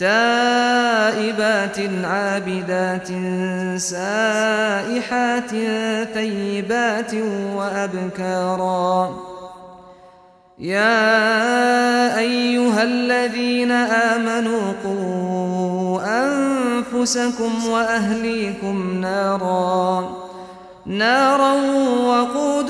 تائبات عابدات سائحات ثيبات وأبكارا. يا أيها الذين آمنوا قوا أنفسكم وأهليكم نارا نارا وقودها